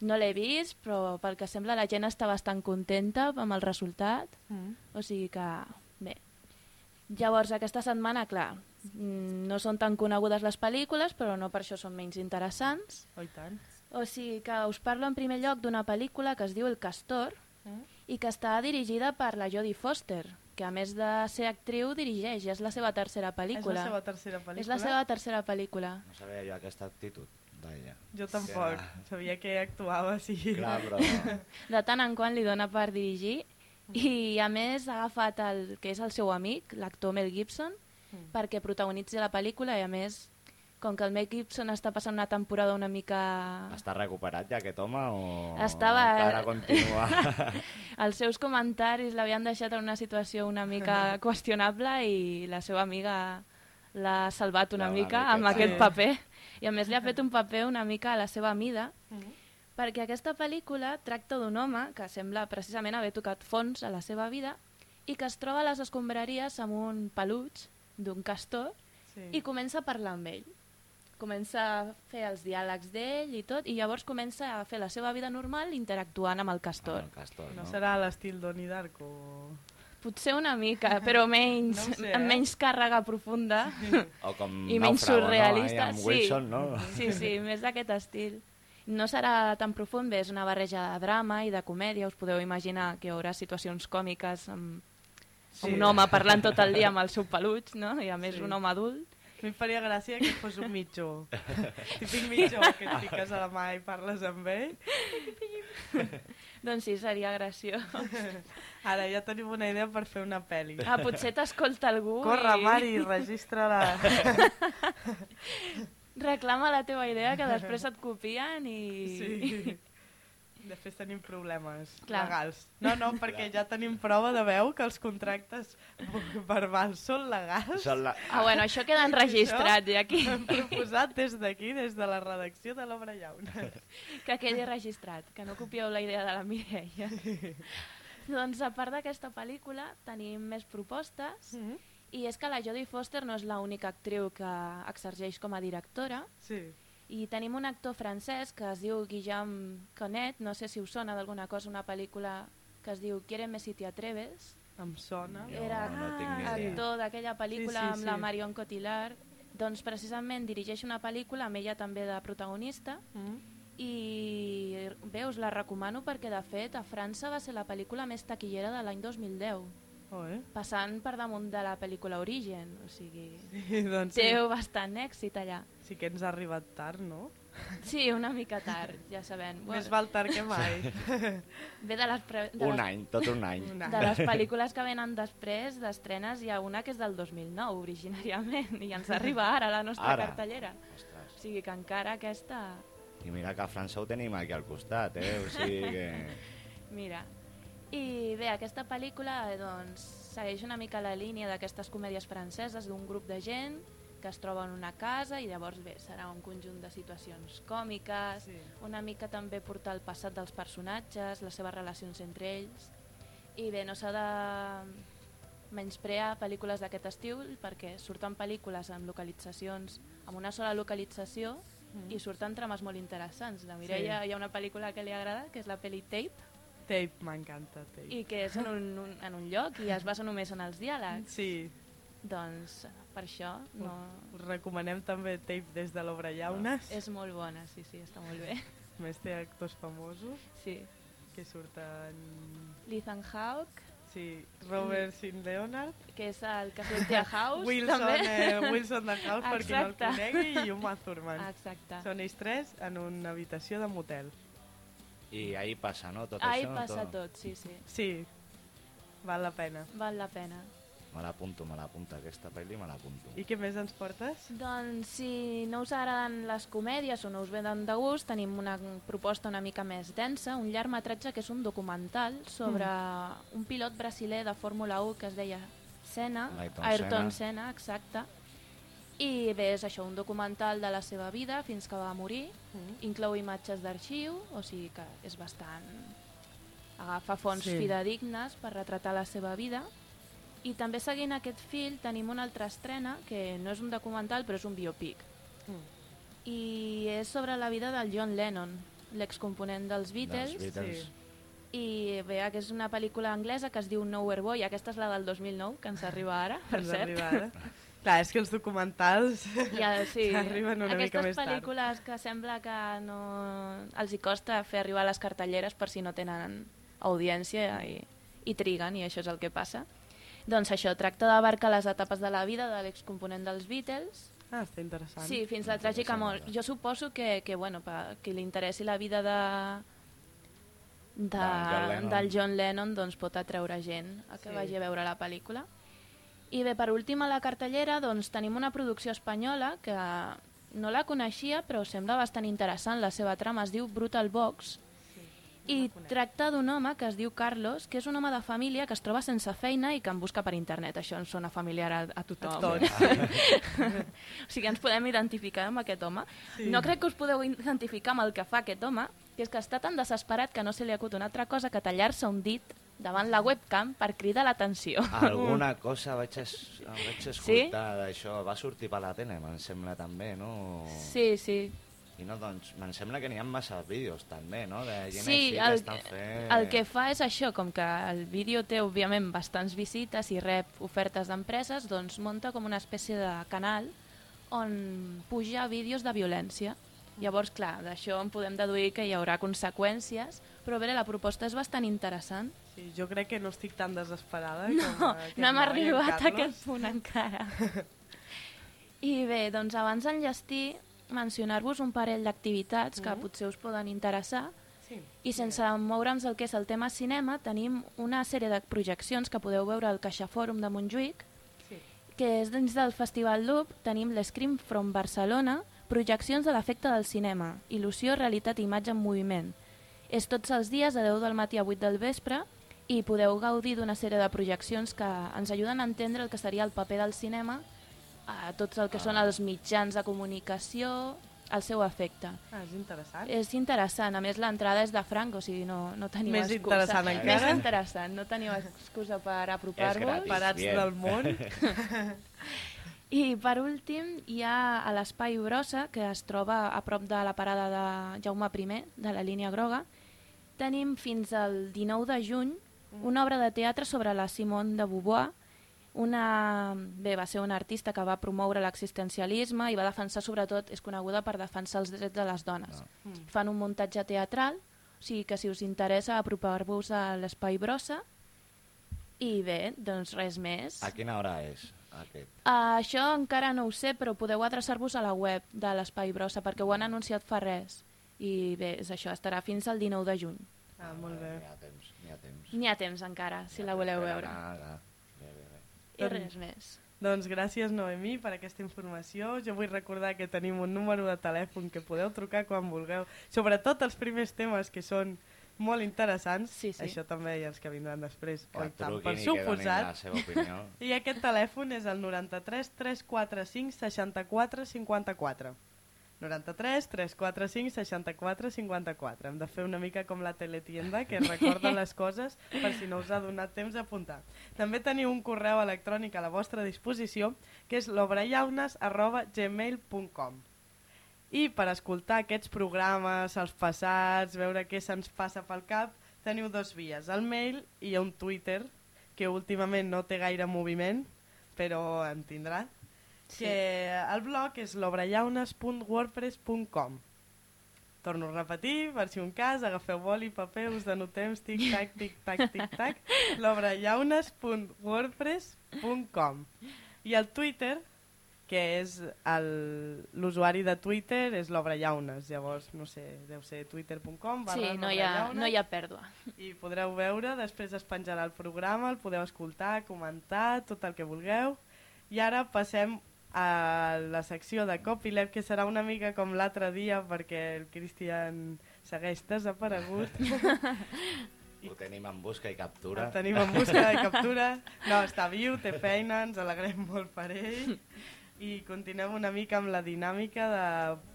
No l'he vist, però pel que sembla la gent està bastant contenta amb el resultat. Mm. O sigui que, bé. Llavors, aquesta setmana, clar, mm, no són tan conegudes les pel·lícules, però no per això són menys interessants. Oh, tant. O sigui que us parlo en primer lloc d'una pel·lícula que es diu El Castor Mm. i que està dirigida per la Jodie Foster, que a més de ser actriu dirigeix, és la seva tercera És pel·lícula. la seva tercera pel·lícula? És la seva tercera pel·lícula. No sabia jo aquesta actitud d'ella. Jo tampoc. Sabia que actuava així. Clar, però... De tant en quant li dona per dirigir i a més ha agafat el que és el seu amic, l'actor Mel Gibson, Mm. perquè protagonitzi la pel·lícula i a més, com que el Mel Gibson està passant una temporada una mica... Està recuperat ja aquest home o Estava- encara continua? Els seus comentaris l'havien deixat en una situació una mica qüestionable i la seva amiga l'ha salvat una Una mica mica, amb sí. aquest paper. I a més li ha fet un paper una mica a la seva mida, Mm. perquè aquesta pel·lícula tracta d'un home que sembla precisament haver tocat fons a la seva vida i que es troba a les escombraries amb un peluig d'un castor Sí. i comença a parlar amb ell. Comença a fer els diàlegs d'ell i tot, i llavors comença a fer la seva vida normal interactuant amb el castor. El castor, No no? serà a l'estil Donnie Darko? Potser una mica, però menys, No sé, amb eh? menys càrrega profunda O com i menys Nàufrago, surrealista. No? Amb Wilson, no? sí, sí, més d'aquest estil. No serà tan profund, bé, és una barreja de drama i de comèdia. Us podeu imaginar que hi haurà situacions còmiques amb Sí. un home parlant tot el dia amb el seu peluig, no? i a més Sí. un home adult. Mi em faria gràcia que fos un mitjó. Típic mitjó que et fiques a la mà i parles amb ell. Doncs sí, seria graciós. Ara ja tenim una idea per fer una pel·li. Ah, potser t'escolta algú Corre, i Mari, registra-la. reclama la teva idea que després et copien i... Sí. Després tenim problemes Clar. legals. No, no, perquè ja tenim prova de veu que els contractes verbals són legals. Són la... Ah, bueno, això queda enregistrat i aquí Hem proposat des d'aquí, des de la redacció de l'Obra Llauna. que quedi registrat, que no copieu la idea de la Mireia. doncs a part d'aquesta pel·lícula tenim més propostes Mm. i és que la Jodie Foster no és l'única actriu que exergeix com a directora Sí. I tenim un actor francès que es diu Guillaume Canet, no sé si us sona d'alguna cosa, una pel·lícula que es diu Quiéreme si te atreves. Em sona. Jo Era no actor d'aquella pel·lícula Sí, sí, amb la sí. Marion Cotillard. Doncs precisament dirigeix una pel·lícula amb ella també de protagonista Mm. i bé, us la recomano perquè de fet a França va ser la pel·lícula més taquillera de l'any 2010 Oh, eh? passant per damunt de la pel·lícula Origen o sigui, Sí, doncs sí. té bastant èxit allà sí que ens ha arribat tard, no? sí, una mica tard, ja sabem Més val tard que mai. ve de les, pre... de, Un les, any, tot un any. Un de les pel·lícules que venen després d'estrenes hi ha una que és del 2009 originàriament i ens arriba ara a la nostra Ara. cartellera Ostres. o sigui que encara aquesta I mira que a França ho tenim aquí al costat, eh? O sigui que... Mira. I bé, aquesta pel·lícula doncs, segueix una mica la línia d'aquestes comèdies franceses d'un grup de gent que es troba en una casa i llavors bé, serà un conjunt de situacions còmiques, Sí. una mica també portar el passat dels personatges, les seves relacions entre ells. I bé, no s'ha de menysprear pel·lícules d'aquest estil perquè surten pel·lícules amb localitzacions amb una sola localització i surten trames molt interessants. La Mireia Sí. hi ha una pel·lícula que li agrada, que és la pel·li Tape, Tape, m'encanta, Tape. i que és en un, un, en un lloc i es basa només en els diàlegs. Sí, Doncs per això no... us recomanem també Tape des de l'Obra Llaunes. és molt bona, sí, sí, està molt bé. A més té actors famosos Sí. que surten... Ethan Hawke, Sí, Robert Sin Leonard, que és el que surt a House, Wilson, també. eh, Wilson de House, per qui no el conegui, i Uma Thurman. Exacte. Són ells tres en una habitació de motel. I ahir passa, no? Tot Ahí això, passa tot. tot, sí, sí. Sí, val la pena. Val la pena. Me l'apunto, me l'apunto, aquesta pel·li me l'apunto. I què més ens portes? Doncs si no us agraden les comèdies o no us venen de gust, tenim una proposta una mica més densa, un llargmetratge que és un documental sobre un pilot brasiler de Fórmula 1 que es deia Senna, Ayrton Ayrton Senna. Senna, exacte. I bé, és això, un documental de la seva vida fins que va morir, Mm. inclou imatges d'arxiu, o sigui que és bastant... agafa fonts Sí. fidedignes per retratar la seva vida. I també seguint aquest fil tenim una altra estrena, que no és un documental però és un biopic. Mm. I és sobre la vida del John Lennon. l'excomponent dels Beatles, Dels Beatles. Sí. i bé, que és una pel·lícula anglesa que es diu Nowhere Boy, aquesta és la del 2009, que ens arriba ara, per Ens cert. arriba ara. Clar, és que els documentals... Ja, sí. Arriben una mica Aquestes més tard. pel·lícules que sembla que no... els hi costa fer arribar a les cartelleres per si no tenen audiència i, i triguen, i això és el que passa. Doncs això, tracta d'abarcar les etapes de la vida de l'excomponent dels Beatles, Ah, està interessant. Sí, fins la tràgica mort. Jo suposo que, que bueno, per qui li interessi la vida de, de, Del John Lennon. del John Lennon doncs pot atreure gent a que Sí. sí. vagi a veure la pel·lícula. I bé, per últim a la cartellera doncs, tenim una producció espanyola que no la coneixia però sembla bastant interessant. La seva trama es diu Brutal Box i tracta d'un home que es diu Carlos, que és un home de família que es troba sense feina i que en busca per internet. Això ens sona familiar a, a tothom. A tots. o sigui, ens podem identificar amb aquest home. Sí. Sí. No crec que us podeu identificar amb el que fa aquest home, que és que està tan desesperat que no se li acut una altra cosa que tallar-se un dit davant la webcam per cridar l'atenció. Alguna cosa vaig, es, vaig escoltar d'això. Va sortir per la tele, em sembla, també, no? Sí, sí. No, doncs, em sembla que n'hi ha massa vídeos, també, no? De gent Sí, així que el, estan fent... el que fa és això, com que el vídeo té, òbviament, bastants visites i rep ofertes d'empreses, doncs munta com una espècie de canal on puja vídeos de violència. Llavors, clar, d'això en podem deduir que hi haurà conseqüències, però bé, la proposta és bastant interessant. Sí, jo crec que no estic tan desesperada com No, aquest no hem arribat a aquest punt encara. I bé, doncs abans d'enllestir, mencionar-vos un parell d'activitats que Mhm. potser us poden interessar Sí. i sense moure'ns el que és el tema cinema, tenim una sèrie de projeccions que podeu veure al CaixaFòrum de Montjuïc, Sí. que és dins del Festival Loop, tenim l'Scream from Barcelona, projeccions de l'efecte del cinema, il·lusió, realitat i imatge en moviment. És tots els dies de 10 del matí a 8 del vespre i podeu gaudir d'una sèrie de projeccions que ens ajuden a entendre el que seria el paper del cinema a tots el que són els mitjans de comunicació, el seu efecte. Ah, és interessant. És interessant, a més l'entrada és de franc, o sigui, no, no teniu Més excusa. interessant encara. Més interessant, no teniu excusa per apropar-vos. gratis. Parats Bien. del món. I per últim hi ha a l'Espai Brossa, que es troba a prop de la parada de Jaume I, de la línia groga. Tenim fins al 19 de juny una obra de teatre sobre la Simone de Beauvoir, una... Bé, va ser una artista que va promoure l'existencialisme i va defensar, sobretot, és coneguda per defensar els drets de les dones. Mm. Fan un muntatge teatral, o sigui que si us interessa apropar-vos a l'Espai Brossa. I bé, doncs res més. A quina hora és aquest? Uh, això encara no ho sé, però podeu adreçar-vos a la web de l'Espai Brossa, perquè ho han anunciat fa res. I bé, és això, estarà fins al 19 de juny. Ah, molt bé. N'hi ha temps, n'hi ha temps. N'hi ha temps encara, si la voleu veure. anar, clar. I res més. Doncs gràcies, Noemí, per aquesta informació. Jo vull recordar que tenim un número de telèfon que podeu trucar quan vulgueu. Sobretot els primers temes, que són molt interessants. Sí, sí. Això també i els que vindran després. Que oi tant, per suposat. I aquest telèfon és el 93 345 64 54. 93 345 64 54. Hem de fer una mica com la teletienda, que recorda les coses per si no us ha donat temps d'apuntar. També teniu un correu electrònic a la vostra disposició, que és l'obrellaunes.gmail.com i per escoltar aquests programes, els passats, veure què se'ns passa pel cap, teniu dos vies, el mail i un Twitter, que últimament no té gaire moviment, però en tindrà. Sí. Que el blog és l'obrellaunes.wordpress.com Torno a repetir, per si un cas, agafeu boli, paper, us denotem, tic-tac, tic-tac, tic-tac, l'obrellaunes.wordpress.com I el Twitter, que és l'usuari de Twitter, és l'obrellaunes, llavors, no sé, deu ser twitter.com Sí, no hi, ha, no hi ha pèrdua. i podreu veure, després es penjarà el programa, el podeu escoltar, comentar, tot el que vulgueu. I ara passem a la secció de Copylab, que serà una mica com l'altre dia, perquè el Cristian segueix desaparegut. Ho tenim en busca i captura. El tenim en busca de captura. No, està viu, té feina, ens alegrem molt per ell. I continuem una mica amb la dinàmica de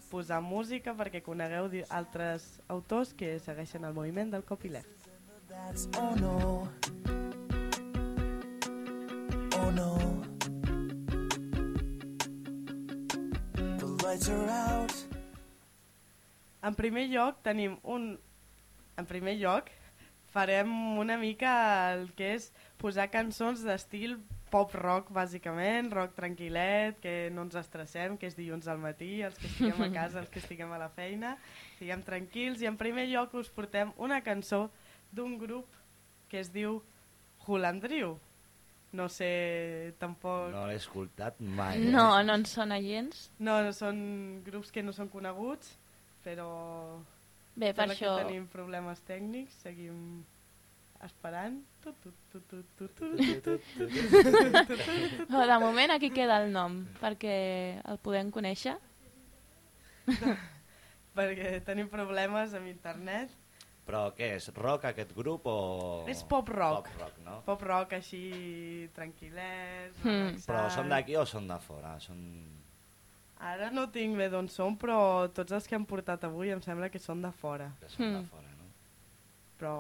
posar música perquè conegueu altres autors que segueixen el moviment del copyleft. Oh no. Oh no. En primer lloc tenim un... En primer lloc farem una mica el que és posar cançons d'estil pop rock, bàsicament, rock tranquil·let, que no ens estressem, que és dilluns al matí, els que estiguem a casa, els que estiguem a la feina, estiguem tranquils. I en primer lloc us portem una cançó d'un grup que es diu Holandriu no sé tampoc... No l'he escoltat mai. Eh? No, no en són agents. No, no, són grups que no són coneguts, però... Bé, per això... Que tenim problemes tècnics, seguim esperant. No, De moment aquí queda el nom, perquè el podem conèixer. perquè tenim problemes amb internet però què és? Rock aquest grup o... És pop rock. Pop rock, no? Pop rock així tranquil·let, Hmm. relaxat. Però són d'aquí o són de fora? Són... Ara no tinc bé d'on són, però tots els que han portat avui em sembla que són de fora. Que són de Mm. fora, no? Però,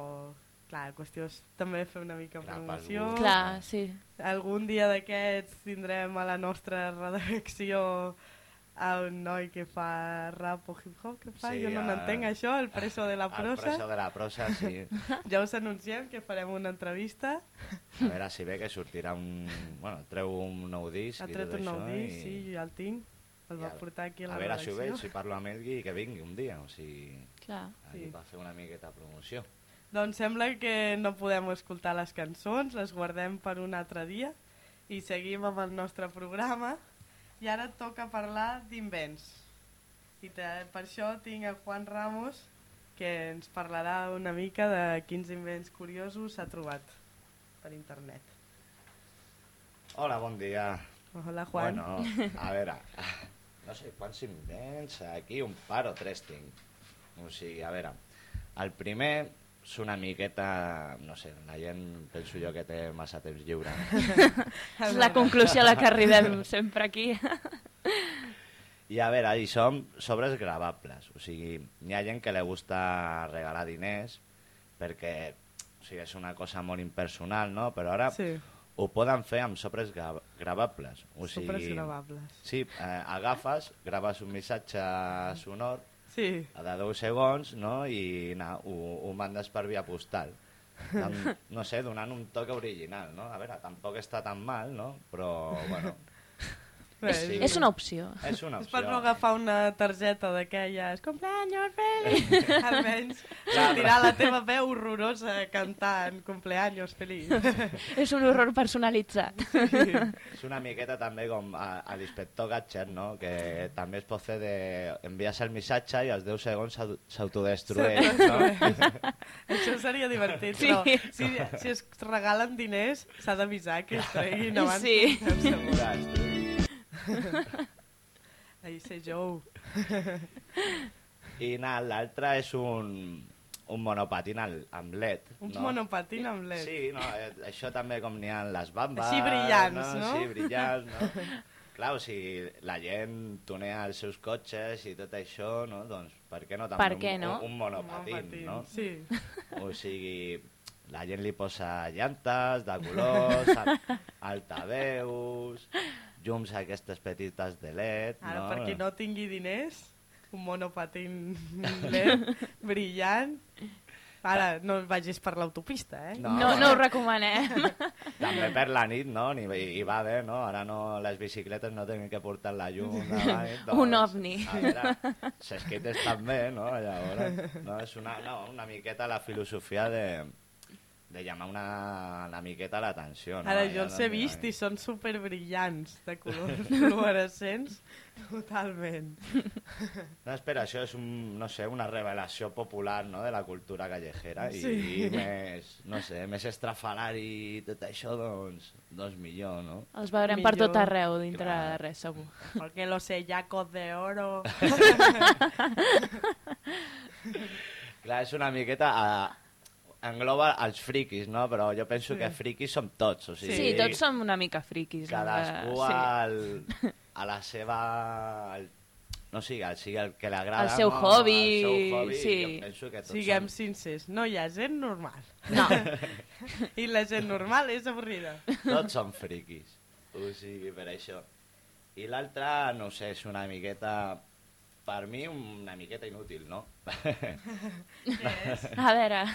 clar, la qüestió és també fer una mica Clar, promoció. Clar, sí. Algun dia d'aquests tindrem a la nostra redacció a un noi que fa rap o hip-hop, que fa? Sí, jo no a- n'entenc això, el preso de la El prosa. preso de la prosa, sí. Ja us anunciem que farem una entrevista. A veure si ve que sortirà un... Bueno, treu un nou disc Ha i tret tot un nou això. disc, i... sí, jo ja el tinc. El i va portar aquí a la A veure si ho veig, si parlo amb ell i que vingui un dia. O sigui, Clar. aquí Sí. va fer una miqueta promoció. Doncs sembla que no podem escoltar les cançons, les guardem per un altre dia i seguim amb el nostre programa. I ara et toca parlar d'invents. I te, per això tinc a Juan Ramos que ens parlarà una mica de quins invents curiosos s'ha trobat per internet. Hola, bon dia. Hola Juan. Bueno, a veure, no sé quants invents, aquí un par o tres tinc. O sigui, a veure, el primer és una miqueta, no sé, la gent penso jo que té massa temps lliure. És la conclusió a la que arribem sempre aquí. I a veure, i són sobres gravables, o sigui, hi ha gent que li gusta regalar diners perquè o sigui, és una cosa molt impersonal, no? Però ara Sí, ho poden fer amb sobres gra gravables. O sigui, supres gravables. Sí, eh, agafes, graves un missatge sonor Sí, de 10 segons no? i na, ho, ho mandes per via postal. Amb, no sé, donant un toc original, no? A veure, tampoc està tan mal, no? Però, bueno, Bé, Sí. És una opció. és una És opció. per no agafar una targeta d'aquelles cumpleaños feliz almenys sortirà la teva veu horrorosa cantant cumpleaños feliz És un horror personalitzat. És una miqueta també com a, a l'inspector Gadget, no? Que també es pot fer de... Envies el missatge i als 10 segons s'au- s'autodestrueix, no? això seria divertit Sí. però si, si es regalen diners s'ha d'avisar que es treguin abans Sí. de 10 segons. Ostres, ahí sé Joe I l'altre és un, un monopatín al- amb LED. un no? monopatín amb LED Sí, no, eh, això també com n'hi ha les bambes... Així brillants, no? Sí, brillants, no? Clar, o sigui, la gent tunea els seus cotxes i tot això, no? Doncs per què no també Per què un, no? un, un monopatín, no? sí. O sigui, la gent li posa llantes de colors, al- altaveus, llums aquestes petites de LED, ara no? per qui no tingui diners un monopatín LED brillant ara no vagis per l'autopista eh? No. No, no ho recomanem. També per la nit, no? Ni, I va bé, no? Ara no, les bicicletes no tenen que portar la llum nit. Doncs, Un ovni. S'esquites també, no? Llavors, no? És una, no, una miqueta la filosofia de, de llamar una, una miqueta l'atenció. No? Ara jo els he vist i són superbrillants, de colors fluorescents, totalment. No, espera, això és un, no sé, una revelació popular no? de la cultura callejera i, Sí. i més, no sé, més estrafalari i tot això, doncs, doncs millor, no? Els veurem per Millor. tot arreu, dintre Clar. de res, segur. Porque los sellacos de oro... Clar, és una miqueta... A, engloba els friquis, no? Però jo penso Sí. que friquis som tots, o sigui... Sí, tots som una mica friquis. Cadascú eh, sí. al, a la seva... Al, no sigui, al, sigui el que li agrada, El seu no? hobby, el seu hobby, sí. jo penso que tots Siguem som... sincers, no hi ha gent normal. No, I la gent normal és avorrida. Tots som friquis. O sigui, per això. I l'altre, no sé, és una miqueta... per mi una miqueta inútil, no? A veure,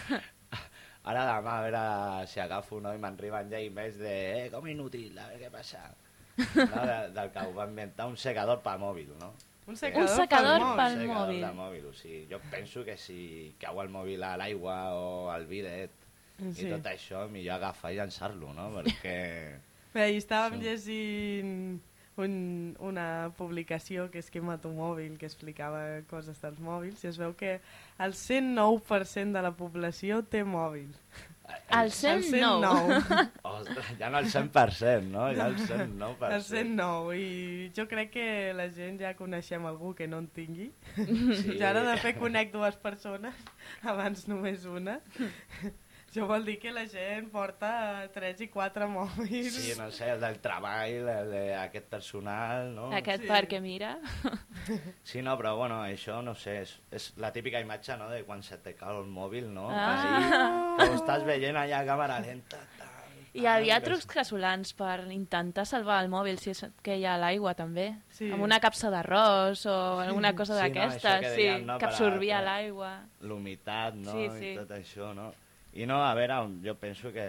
Ara demà a veure si agafo no, i m'enriben ja emails de eh, com inútil, a veure què passa. No, de, del que ho va inventar un secador per mòbil, no? Un secador, Un secador pel pel mòbil. secador mòbil. o sigui, jo penso que si cau el mòbil a l'aigua o al bidet Sí. i tot això, millor agafar i llançar-lo, no? Perquè... Bé, estàvem Sí. llegint un, una publicació que és Quema tu mòbil, que explicava coses dels mòbils, i es veu que el 109% de la població té mòbil. el El 109. 109. Ostres, ja no el 100%, no? Ja el 109%. El 109, i jo crec que la gent ja coneixem algú que no en tingui. Sí. Ja ara de fer conec dues persones, abans només una. Això vol dir que la gent porta 3 i 4 mòbils. Sí, no sé, el del treball, el d'aquest personal, no? Aquest Sí. perquè mira. Sí, no, però bueno, això no sé, és, és la típica imatge, no?, de quan se te cau el mòbil, no? Ah. Ahí, que ho estàs veient allà a càmera lenta. Tal, Hi havia tal, trucs casolans per intentar salvar el mòbil si és que hi ha a l'aigua també. Sí. Amb una capsa d'arròs o alguna cosa Sí, no, d'aquestes, que sí, deien, no, que absorbia l'aigua. l'humitat, no? Sí, sí. I tot això, no? I no, a veure, jo penso que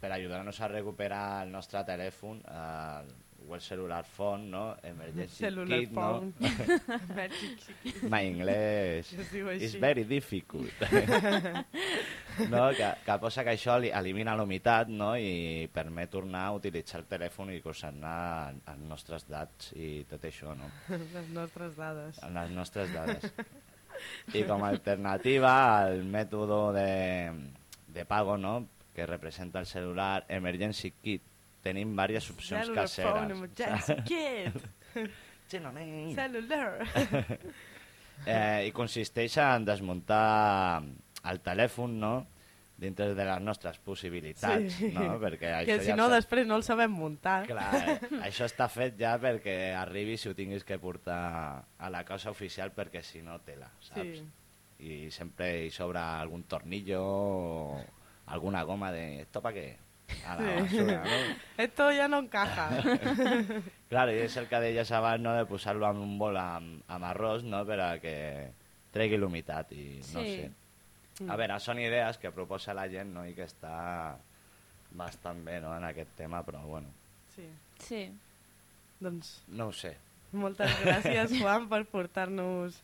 per ajudar-nos a recuperar el nostre telèfon, el, o el celular phone, no? Emergency Celular kit, phone. no? Chiquit. My English is very difficult. no? que, que posa que això li- elimina l'humitat no? i permet tornar a utilitzar el telèfon i consignar els nostres dats i tot això, no? Les nostres dades. les nostres dades. I com a alternativa al mètode de, de pago, no?, que representa el celular Emergency Kit, tenim diverses opcions Cellular phone, caseres. emergency kit. Cellular. eh, I consisteix en desmuntar el telèfon, no?, dintre de les nostres possibilitats, Sí. no?, perquè això Que si ja no, després no el sabem muntar. Clar, eh, això està fet ja perquè arribi si ho tinguis que portar a la casa oficial perquè si no tela, saps? Sí. I sempre hi sobra algun tornillo o alguna goma de... ¿Esto para qué? A la Sí. basura, no? Esto ya no encaja. Claro, i és el que deies abans, no?, de posar-lo en un bol amb, amb arròs, no?, per a que tregui l'humitat i no Sí. sé. A veure, són idees que proposa la gent, no?, i que està bastant bé, no?, en aquest tema, però bueno, Sí. Sí. Doncs no ho sé. moltes gràcies, Juan, per portar-nos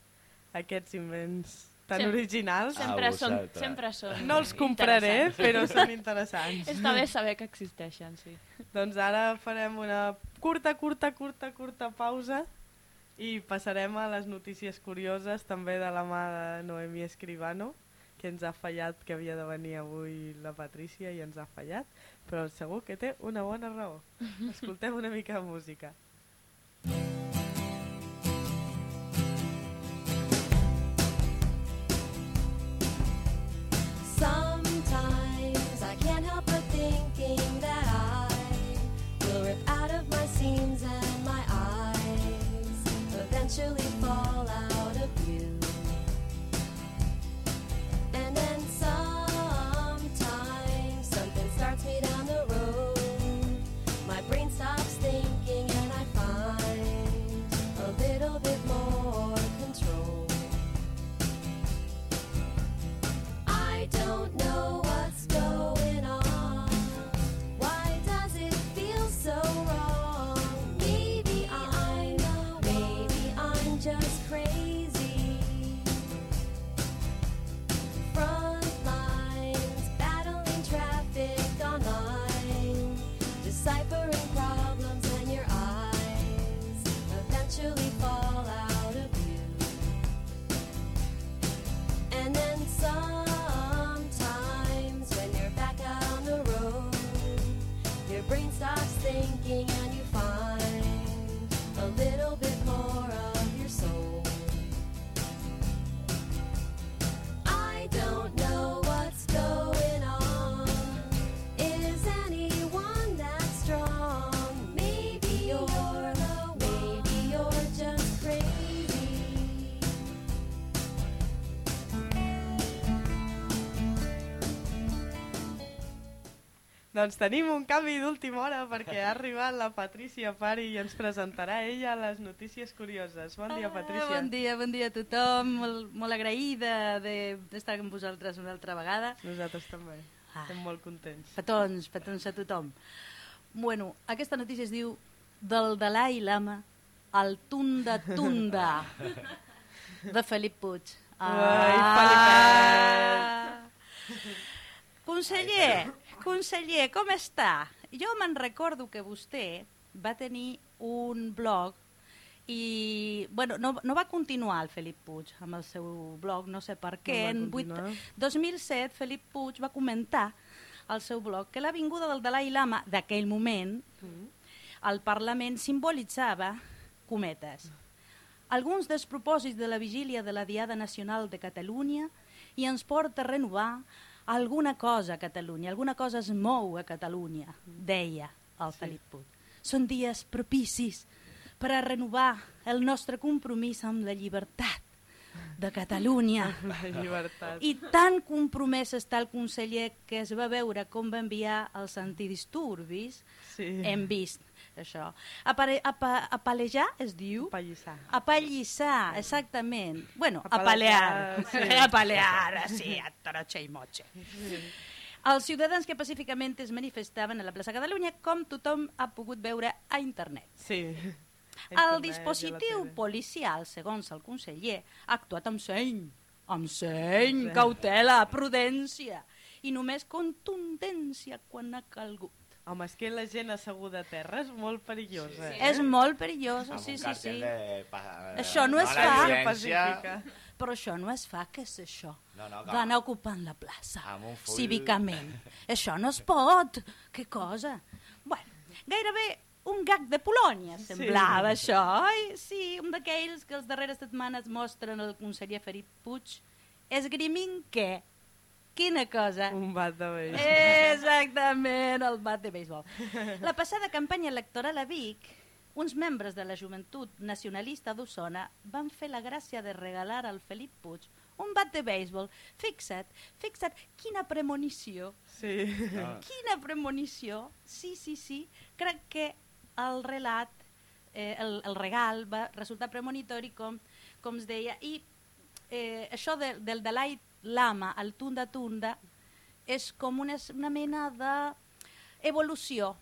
aquests invents tan Sem- originals. Sempre són, vosaltres. sempre són No els compraré, però són interessants. Està bé saber que existeixen, sí. Doncs ara farem una curta, curta, curta, curta pausa i passarem a les notícies curioses també de la mà de Noemí Escribano, que ens ha fallat que havia de venir avui la Patrícia i ens ha fallat, però segur que té una bona raó. Escoltem una mica de música. naturally Doncs tenim un canvi d'última hora perquè ha arribat la Patrícia Pari i ens presentarà ella les notícies curioses. Bon dia, Patrícia. Ah, bon dia, bon dia a tothom. Molt, molt agraïda de- d'estar amb vosaltres una altra vegada. Nosaltres també. Ah. Estem molt contents. Petons, petons a tothom. Bueno, aquesta notícia es diu del Dalai Lama al Tunda Tunda de Felip Puig. Ai, Conseller, conseller, com està? Jo me'n recordo que vostè va tenir un blog i bueno, no, no va continuar el Felip Puig amb el seu blog, no sé per què. va en vuit- continuar. 2007, Felip Puig va comentar al seu blog que la vinguda del Dalai Lama d'aquell moment al Parlament simbolitzava, cometes, alguns dels propòsits de la vigília de la Diada Nacional de Catalunya i ens porta a renovar alguna cosa a Catalunya, alguna cosa es mou a Catalunya, deia el Felip Puig. Són dies propicis per a renovar el nostre compromís amb la llibertat de Catalunya. La llibertat. I tan compromès està el conseller que es va veure com va enviar els antidisturbis, Sí. hem vist això. Apare, apa, apalejar es diu? Pallissar. Apallissar, exactament. Bueno, apalear. sí. Apalear, sí, a toroche i moche. Els ciutadans que pacíficament es manifestaven a la plaça Catalunya, com tothom ha pogut veure a internet. Sí. El a dispositiu policial, segons el conseller, ha actuat amb seny, amb seny, cautela, prudència i només contundència quan ha calgut. Home, és que la gent asseguda a terra és molt perillosa. eh? És molt perillós, Amb sí, sí, sí. de... Pa... Això no es la fa. Pacífica. Però això no es fa, què és això? No, no, que- Va anar ocupant la plaça, full- cívicament. això no es pot, que cosa. Bueno, gairebé un gag de Polònia semblava això, oi? Sí, un d'aquells que les darreres setmanes mostren el conseller Felip Puig esgrimint què? Quina cosa? Un bat de vell. Exactament, el bat de béisbol. La passada campanya electoral a Vic, uns membres de la joventut nacionalista d'Osona van fer la gràcia de regalar al Felip Puig un bat de béisbol. Fixa't, fixa't, quina premonició. Sí. Ah. Quina premonició. Sí, sí, sí. Crec que el relat, eh, el, el regal va resultar premonitori, com, com es deia, i eh, això de, del Dalai Lama al Tunda Tunda és com una, una mena d'evolució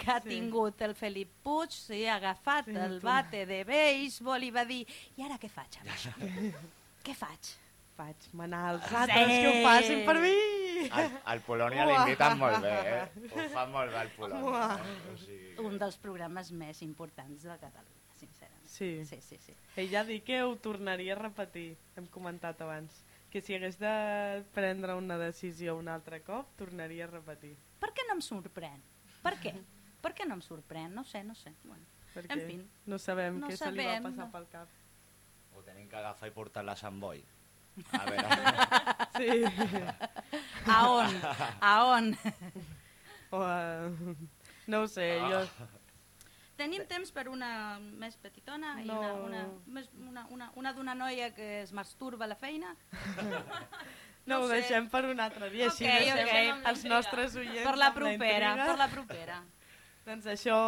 que ha Sí. tingut el Felip Puig, s'hi ha agafat Sí, el bate de béisbol i va dir i ara què faig amb això? què faig? Faig manar als altres que ho facin per mi. Al, al Polònia Uah. l'imiten molt bé, eh? Ho fan molt bé al Polònia. Eh? O sigui... Un dels programes més importants de Catalunya, sincerament. Sí. Sí, sí, sí. Ell ja dic que ho tornaria a repetir, hem comentat abans. Que si hagués de prendre una decisió un altre cop, tornaria a repetir. Per què no em sorprèn? Per què? Per què no em sorprèn? No sé, no sé. Bueno, Perquè En fin. no sabem No què se li va sabem, passar no. pel cap. Ho tenim que agafar i portar-la a Sant Boi. A veure, Sí. a on? A on? o, uh, no ho sé, jo... Tenim temps per una més petitona i No. una, una, més, una, una, una d'una noia que es masturba a la feina? No, ho sé. deixem per un altre dia, així Ok, deixem ok. els nostres oients Per la propera, intriga. per la propera. Doncs això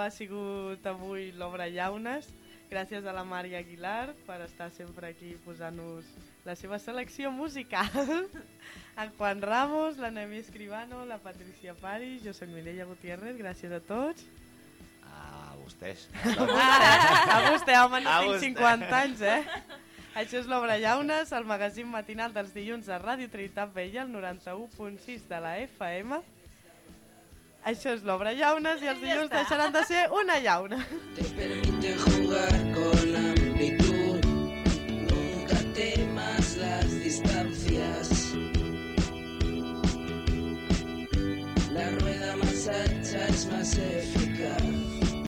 ha sigut avui l'Obra Llaunes. Gràcies a la Mària Aguilar per estar sempre aquí posant-nos la seva selecció musical. en Juan Ramos, la Nemi Escribano, la Patricia Pari, jo soc Mireia Gutiérrez, gràcies a tots. A vostès. a vostè, home, no A tinc vostè. 50 anys, eh? Això és l'Obra Llaunes, el magazín matinal dels dilluns a Ràdio Trinitat Vella, el 91.6 de la FM. Això és l'Obra Llaunes i els dilluns deixaran de ser una llauna. te permite jugar con amplitud. Nunca temas las distancias. La rueda más ancha es más